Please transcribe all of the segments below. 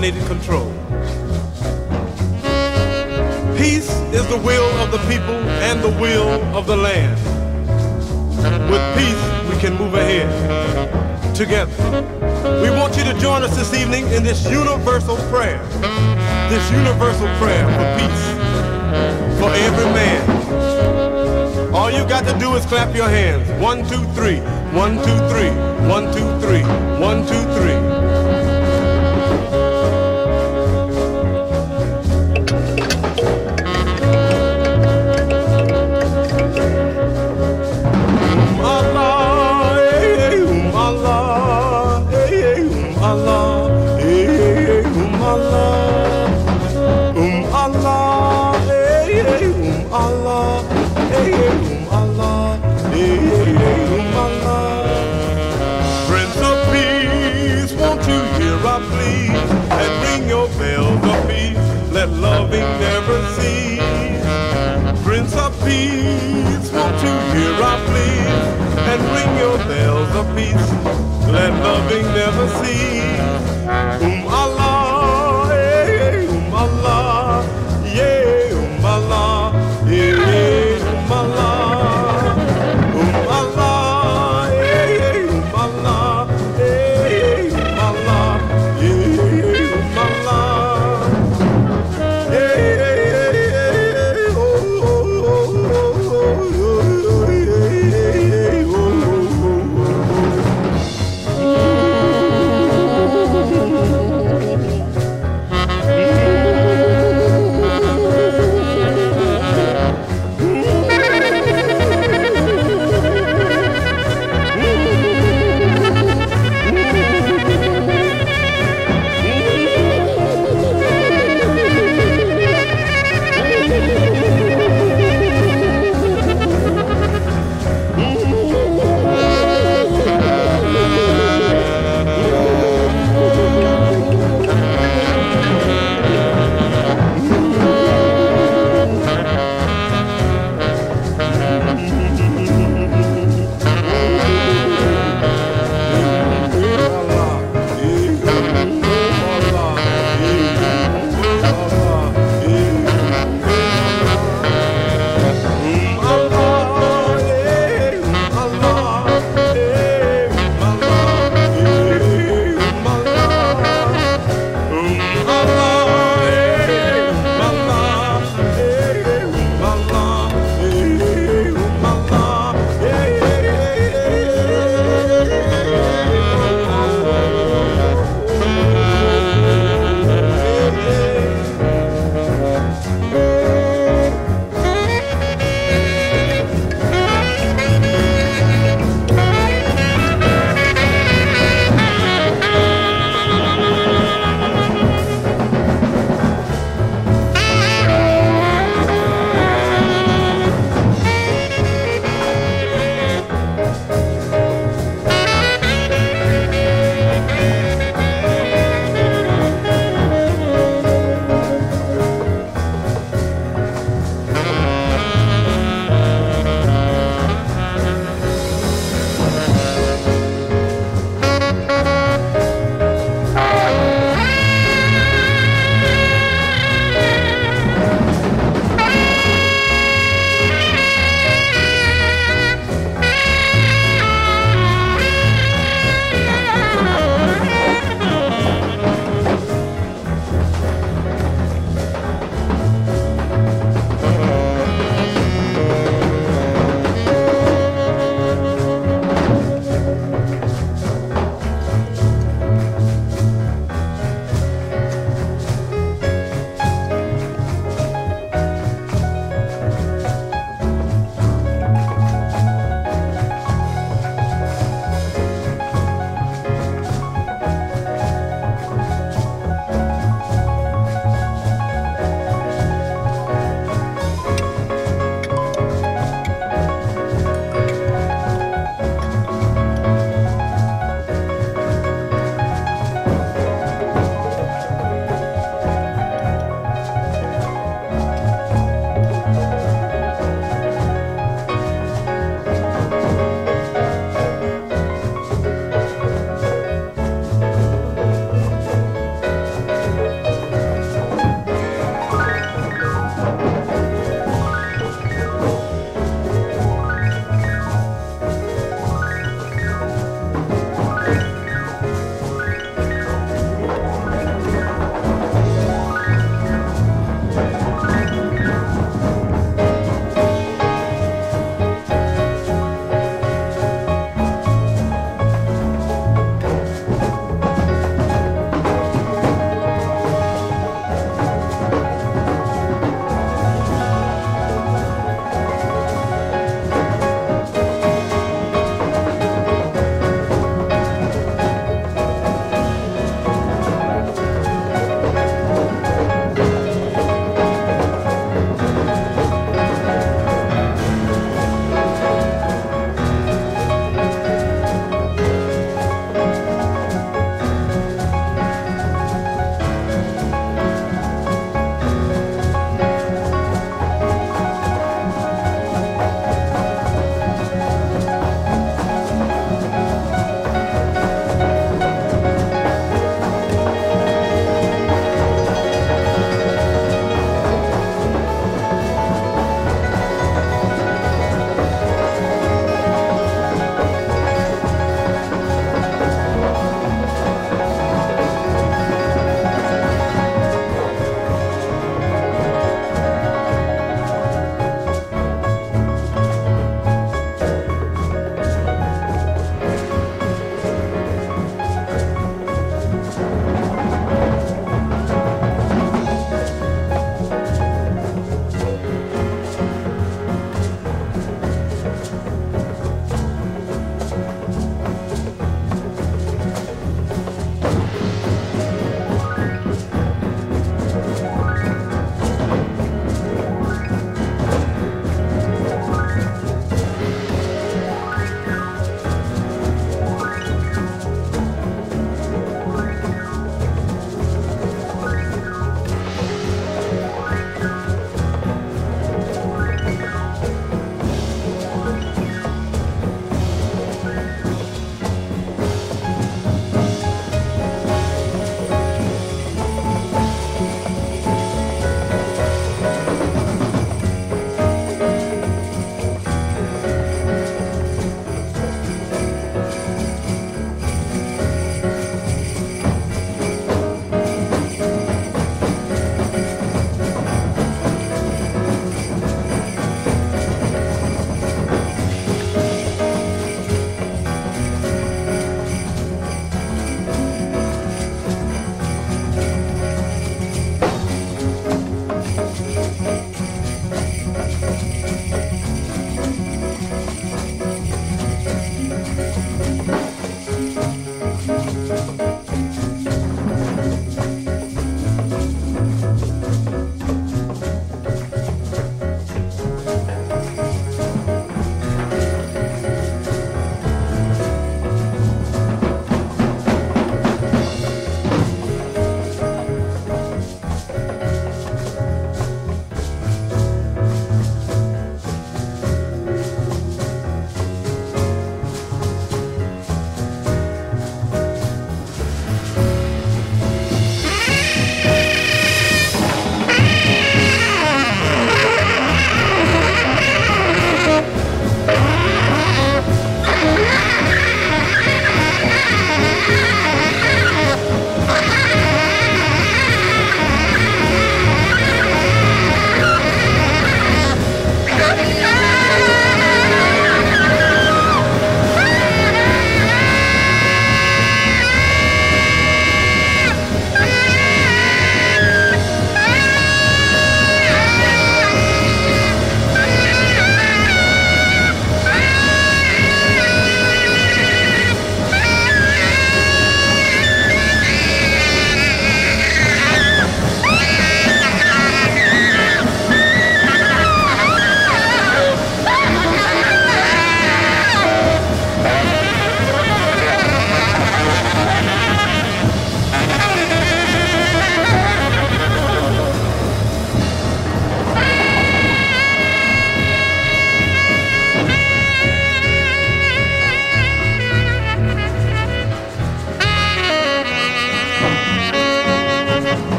coordinated control. Peace is the will of the people and the will of the land. With peace, we can move ahead together. We want you to join us this evening in this universal prayer. This universal prayer for peace for every man. All you got to do is clap your hands. One, two, three. One, two, three. One, two, three. One, two, three.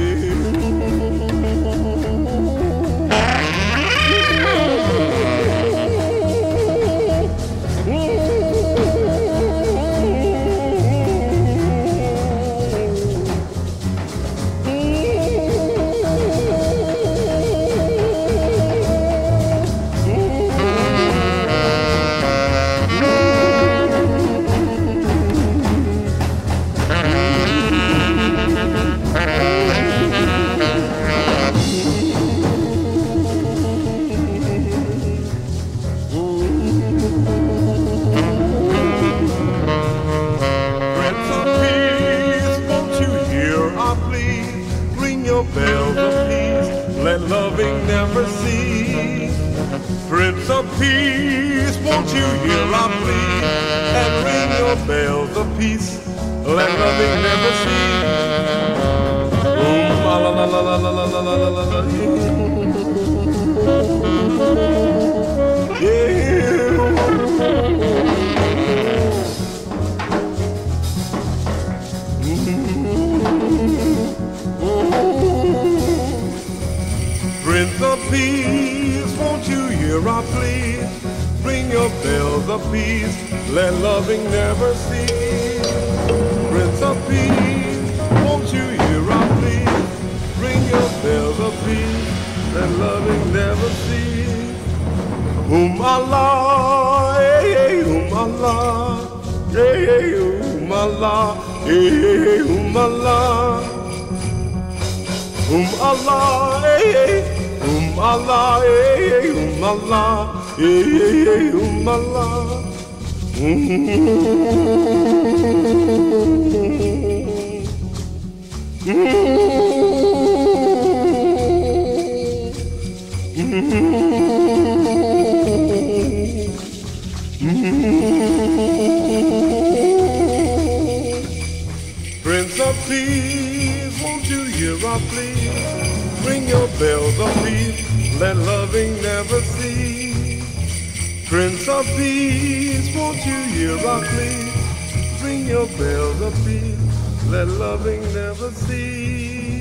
Yeah. Prince of Peace, won't you hear our plea? Bring your bells of peace, let loving never cease. loving never cease. Um Allah, hey, hey, my Allah, hey, hey, um Allah, hey, hey, um Allah, um Allah, hey, hey, my Allah, hey, hey, um Allah, hey, hey, um Allah. Mm-hmm. Mm-hmm. your bells of peace, let loving never cease. Prince of Peace, won't you hear our plea? Ring your bells of peace, let loving never cease.